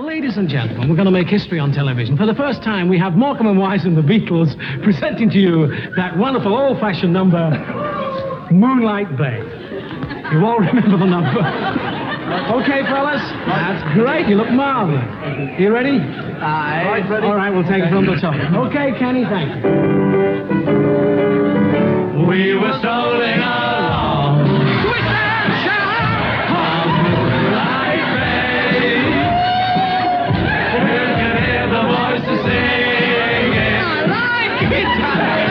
ladies and gentlemen, we're going to make history on television. For the first time, we have Morecambe and Wise and the Beatles presenting to you that wonderful old-fashioned number, Moonlight Bay. You all remember the number? okay, fellas? That's great. You look marvelous. You ready? Aye. All right, ready. All right, we'll take it from the top. Okay, Kenny, thank you. We were strolling on Time.